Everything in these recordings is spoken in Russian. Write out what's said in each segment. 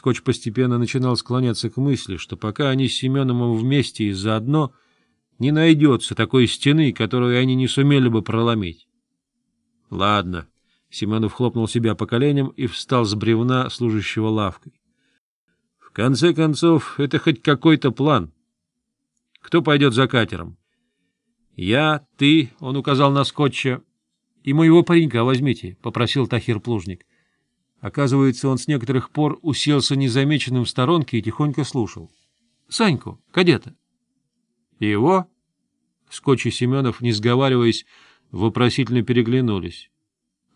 Скотч постепенно начинал склоняться к мысли, что пока они с Семеном вместе и заодно, не найдется такой стены, которую они не сумели бы проломить. — Ладно. Семенов хлопнул себя по коленям и встал с бревна, служащего лавкой. — В конце концов, это хоть какой-то план. Кто пойдет за катером? — Я, ты, — он указал на Скотча, — и моего паренька возьмите, — попросил Тахир Плужник. Оказывается, он с некоторых пор уселся незамеченным в сторонке и тихонько слушал. — Саньку, кадета. — Его? Скотч и Семенов, не сговариваясь, вопросительно переглянулись,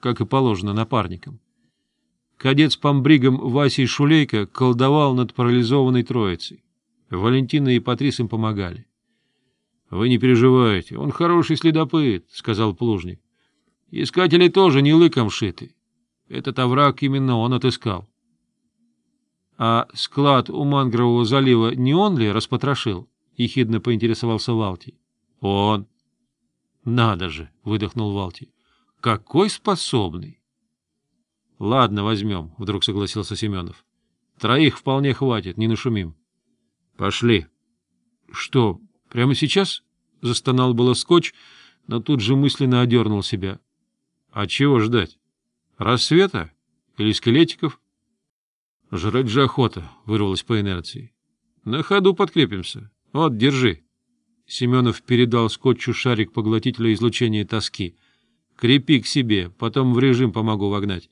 как и положено напарникам. Кадет с помбригом Васей Шулейко колдовал над парализованной троицей. Валентина и Патрис им помогали. — Вы не переживайте, он хороший следопыт, — сказал Плужник. — Искатели тоже не лыком шиты. Этот овраг именно он отыскал. — А склад у Мангрового залива не он ли распотрошил? — ехидно поинтересовался Валти. — Он. — Надо же! — выдохнул Валти. — Какой способный! — Ладно, возьмем, — вдруг согласился Семенов. — Троих вполне хватит, не нашумим. — Пошли. — Что, прямо сейчас? — застонал было скотч, но тут же мысленно одернул себя. — А чего ждать? Рассвета? Или скелетиков? Жрать же охота, вырвалась по инерции. На ходу подкрепимся. Вот, держи. Семенов передал скотчу шарик поглотителя излучения тоски. Крепи к себе, потом в режим помогу вогнать.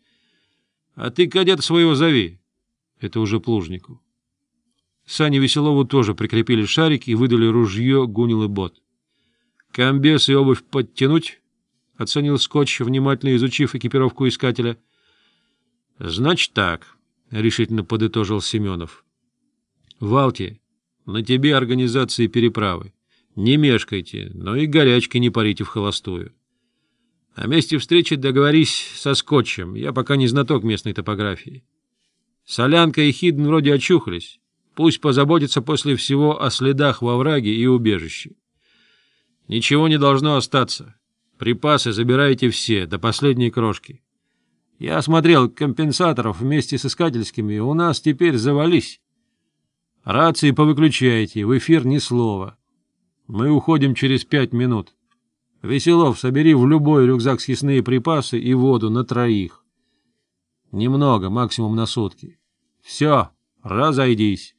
А ты кадет своего зови. Это уже плужнику. Сане Веселову тоже прикрепили шарик и выдали ружье, гунил и бот. Комбес и обувь подтянуть? оценил скотч, внимательно изучив экипировку искателя. — Значит так, — решительно подытожил Семенов. — Валти, на тебе организации переправы. Не мешкайте, но и горячки не парите в холостую. О месте встречи договорись со скотчем, я пока не знаток местной топографии. Солянка и Хидн вроде очухались. Пусть позаботится после всего о следах во враге и убежище. Ничего не должно остаться. Припасы забирайте все, до последней крошки. Я осмотрел компенсаторов вместе с искательскими, у нас теперь завались. Рации повыключайте, в эфир ни слова. Мы уходим через пять минут. Веселов, собери в любой рюкзак съестные припасы и воду на троих. Немного, максимум на сутки. Все, разойдись.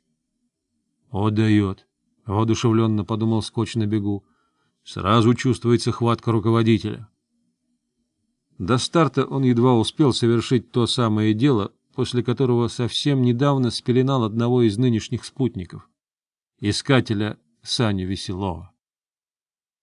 — Отдает. воодушевленно подумал скотч на бегу. Сразу чувствуется хватка руководителя. До старта он едва успел совершить то самое дело, после которого совсем недавно спеленал одного из нынешних спутников — искателя Саню Веселова.